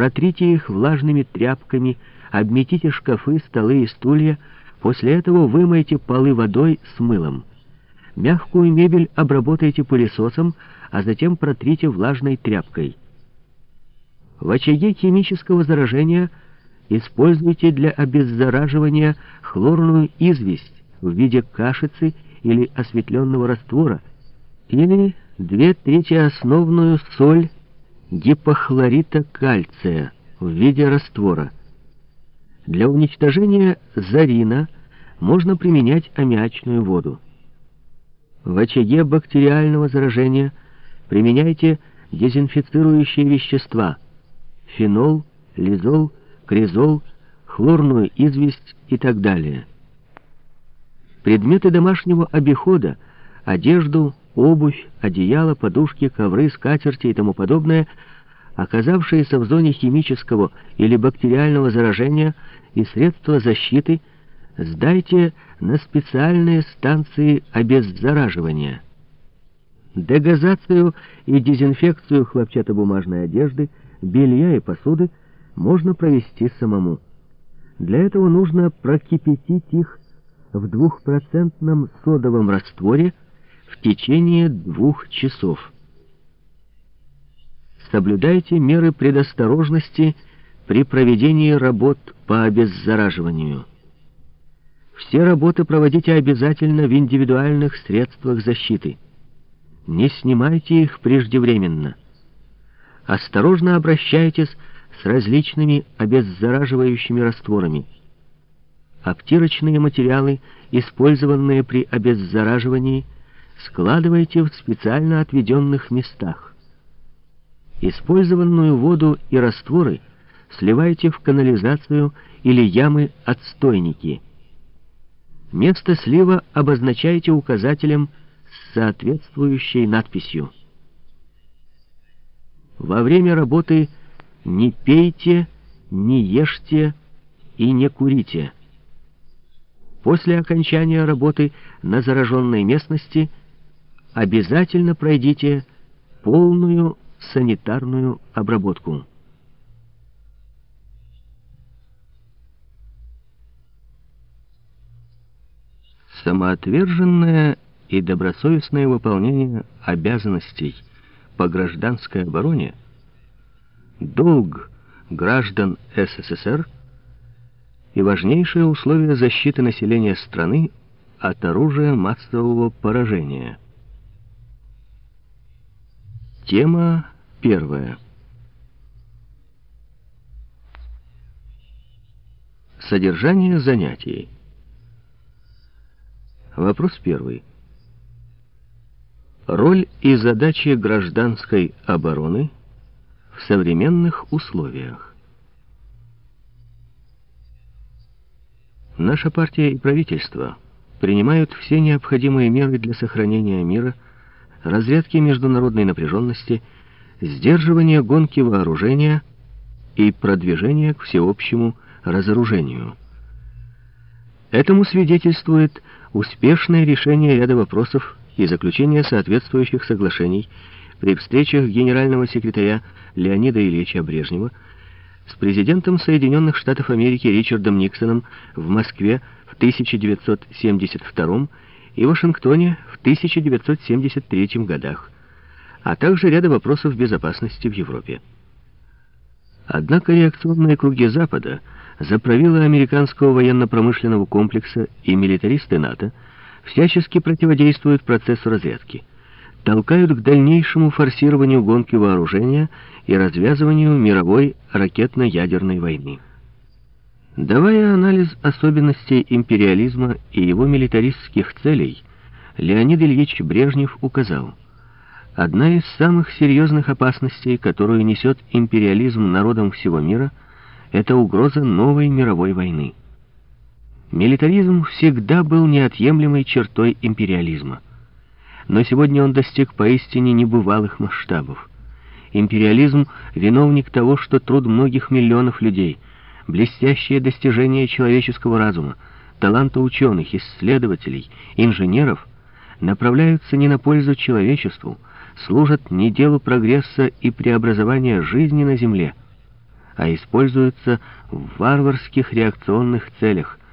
протрите их влажными тряпками, обметите шкафы, столы и стулья, после этого вымойте полы водой с мылом. Мягкую мебель обработайте пылесосом, а затем протрите влажной тряпкой. В очаге химического заражения используйте для обеззараживания хлорную известь в виде кашицы или осветленного раствора, или две трети основную соль гипохлорита кальция в виде раствора. Для уничтожения зарина можно применять аммиачную воду. В очаге бактериального заражения применяйте дезинфицирующие вещества – фенол, лизол, кризол, хлорную известь и так далее. Предметы домашнего обихода, одежду, обувь, одеяло, подушки, ковры, скатерти и тому подобное, оказавшиеся в зоне химического или бактериального заражения и средства защиты, сдайте на специальные станции обеззараживания. Дегазацию и дезинфекцию хлопчатобумажной одежды, белья и посуды можно провести самому. Для этого нужно прокипятить их в двухпроцентном содовом растворе в течение двух часов. Соблюдайте меры предосторожности при проведении работ по обеззараживанию. Все работы проводите обязательно в индивидуальных средствах защиты. Не снимайте их преждевременно. Осторожно обращайтесь с различными обеззараживающими растворами. Обтирочные материалы, использованные при обеззараживании, складывайте в специально отведенных местах. Использованную воду и растворы сливайте в канализацию или ямы-отстойники. Место слива обозначайте указателем с соответствующей надписью. Во время работы не пейте, не ешьте и не курите. После окончания работы на зараженной местности обязательно пройдите полную санитарную обработку. Самоотверженное и добросовестное выполнение обязанностей по гражданской обороне – долг граждан СССР и важнейшее условие защиты населения страны от оружия массового поражения. Тема первая. Содержание занятий. Вопрос первый. Роль и задачи гражданской обороны в современных условиях. Наша партия и правительство принимают все необходимые меры для сохранения мира, разрядки международной напряженности, сдерживания гонки вооружения и продвижения к всеобщему разоружению. Этому свидетельствует успешное решение ряда вопросов и заключение соответствующих соглашений при встречах генерального секретаря Леонида Ильича Брежнева с президентом Соединенных Штатов Америки Ричардом Никсоном в Москве в 1972 и Вашингтоне в 1973 годах, а также ряда вопросов безопасности в Европе. Однако реакционные круги Запада – за правила американского военно-промышленного комплекса и милитаристы НАТО всячески противодействуют процессу разрядки, толкают к дальнейшему форсированию гонки вооружения и развязыванию мировой ракетно-ядерной войны. Давая анализ особенностей империализма и его милитаристских целей, Леонид Ильич Брежнев указал, одна из самых серьезных опасностей, которую несет империализм народам всего мира – это угроза новой мировой войны. Милитаризм всегда был неотъемлемой чертой империализма. Но сегодня он достиг поистине небывалых масштабов. Империализм — виновник того, что труд многих миллионов людей, блестящие достижения человеческого разума, таланта ученых, исследователей, инженеров направляются не на пользу человечеству, служат не делу прогресса и преобразования жизни на Земле — а используются в варварских реакционных целях,